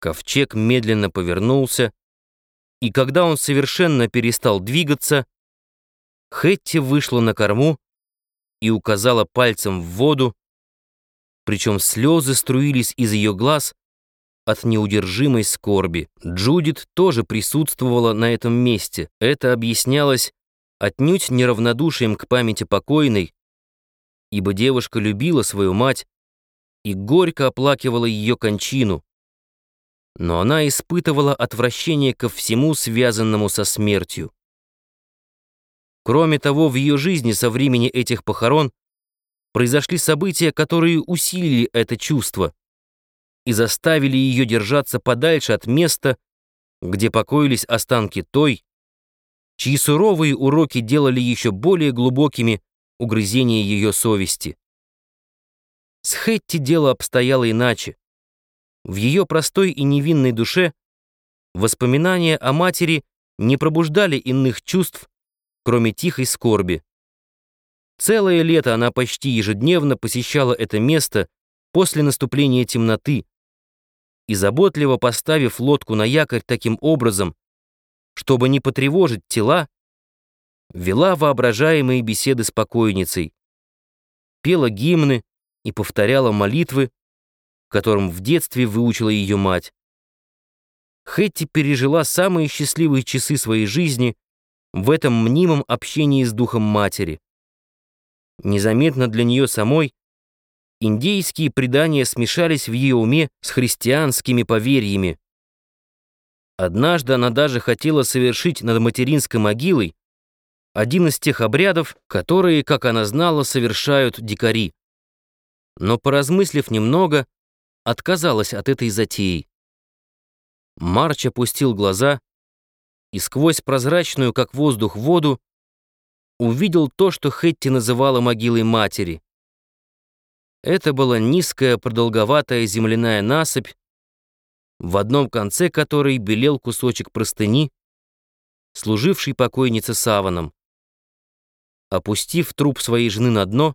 Ковчег медленно повернулся, и когда он совершенно перестал двигаться, Хетти вышла на корму и указала пальцем в воду, причем слезы струились из ее глаз от неудержимой скорби. Джудит тоже присутствовала на этом месте. Это объяснялось отнюдь неравнодушием к памяти покойной, ибо девушка любила свою мать и горько оплакивала ее кончину, но она испытывала отвращение ко всему, связанному со смертью. Кроме того, в ее жизни со времени этих похорон произошли события, которые усилили это чувство и заставили ее держаться подальше от места, где покоились останки той, чьи суровые уроки делали еще более глубокими угрызения ее совести. С Хетти дело обстояло иначе. В ее простой и невинной душе воспоминания о матери не пробуждали иных чувств, кроме тихой скорби. Целое лето она почти ежедневно посещала это место после наступления темноты и, заботливо поставив лодку на якорь таким образом, чтобы не потревожить тела, вела воображаемые беседы с покойницей, пела гимны и повторяла молитвы, которым в детстве выучила ее мать. Хэтти пережила самые счастливые часы своей жизни в этом мнимом общении с духом матери. Незаметно для нее самой индейские предания смешались в ее уме с христианскими поверьями. Однажды она даже хотела совершить над материнской могилой один из тех обрядов, которые, как она знала, совершают дикари. Но, поразмыслив немного, отказалась от этой затеи. Марч опустил глаза и сквозь прозрачную, как воздух, воду увидел то, что Хетти называла могилой матери. Это была низкая, продолговатая земляная насыпь, в одном конце которой белел кусочек простыни, служивший покойнице саваном. Опустив труп своей жены на дно,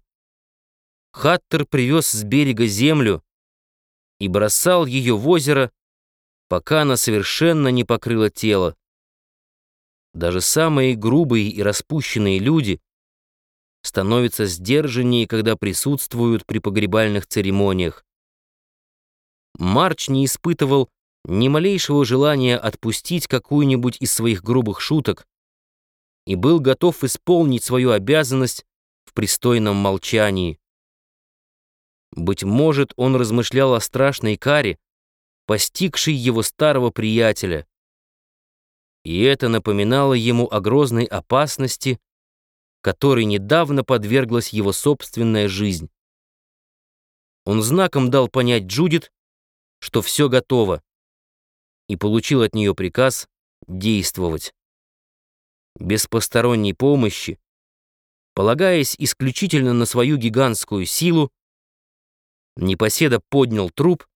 Хаттер привез с берега землю, и бросал ее в озеро, пока она совершенно не покрыла тело. Даже самые грубые и распущенные люди становятся сдержаннее, когда присутствуют при погребальных церемониях. Марч не испытывал ни малейшего желания отпустить какую-нибудь из своих грубых шуток и был готов исполнить свою обязанность в пристойном молчании. Быть может, он размышлял о страшной каре, постигшей его старого приятеля. И это напоминало ему о грозной опасности, которой недавно подверглась его собственная жизнь. Он знаком дал понять Джудит, что все готово, и получил от нее приказ действовать. Без посторонней помощи, полагаясь исключительно на свою гигантскую силу, Непоседа поднял труп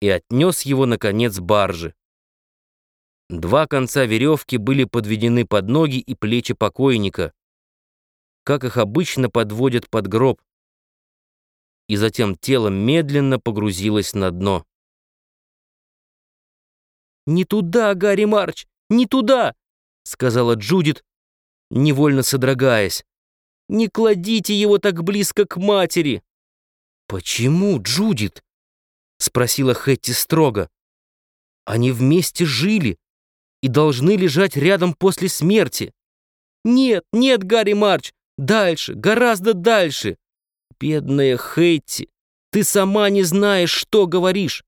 и отнес его, наконец, баржи. Два конца веревки были подведены под ноги и плечи покойника, как их обычно подводят под гроб, и затем тело медленно погрузилось на дно. «Не туда, Гарри Марч, не туда!» — сказала Джудит, невольно содрогаясь. «Не кладите его так близко к матери!» «Почему, Джудит?» — спросила Хэтти строго. «Они вместе жили и должны лежать рядом после смерти». «Нет, нет, Гарри Марч, дальше, гораздо дальше!» «Бедная Хэтти, ты сама не знаешь, что говоришь.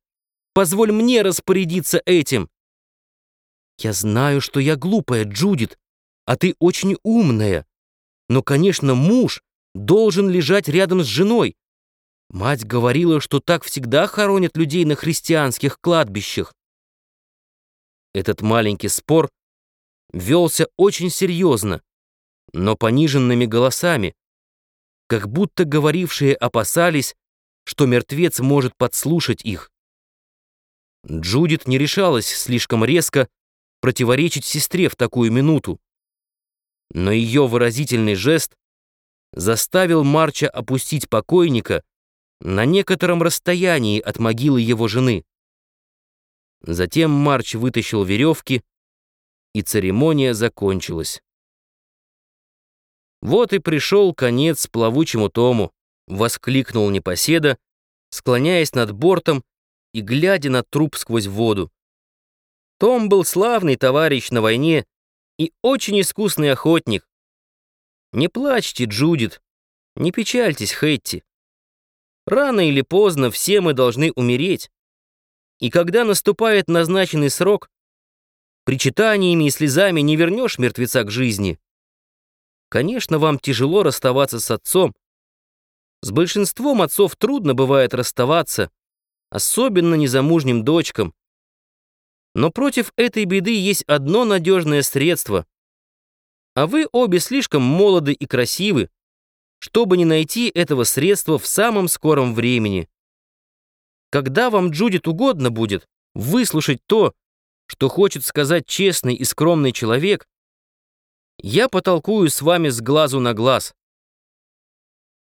Позволь мне распорядиться этим». «Я знаю, что я глупая, Джудит, а ты очень умная. Но, конечно, муж должен лежать рядом с женой, Мать говорила, что так всегда хоронят людей на христианских кладбищах. Этот маленький спор велся очень серьезно, но пониженными голосами, как будто говорившие опасались, что мертвец может подслушать их. Джудит не решалась слишком резко противоречить сестре в такую минуту, но ее выразительный жест заставил Марча опустить покойника на некотором расстоянии от могилы его жены. Затем Марч вытащил веревки, и церемония закончилась. «Вот и пришел конец плавучему тому», — воскликнул непоседа, склоняясь над бортом и глядя на труп сквозь воду. Том был славный товарищ на войне и очень искусный охотник. Не плачьте, Джудит, не печальтесь, Хэтти. Рано или поздно все мы должны умереть. И когда наступает назначенный срок, причитаниями и слезами не вернешь мертвеца к жизни. Конечно, вам тяжело расставаться с отцом. С большинством отцов трудно бывает расставаться, особенно незамужним дочкам. Но против этой беды есть одно надежное средство. А вы обе слишком молоды и красивы, чтобы не найти этого средства в самом скором времени. Когда вам, Джудит, угодно будет выслушать то, что хочет сказать честный и скромный человек, я потолкую с вами с глазу на глаз.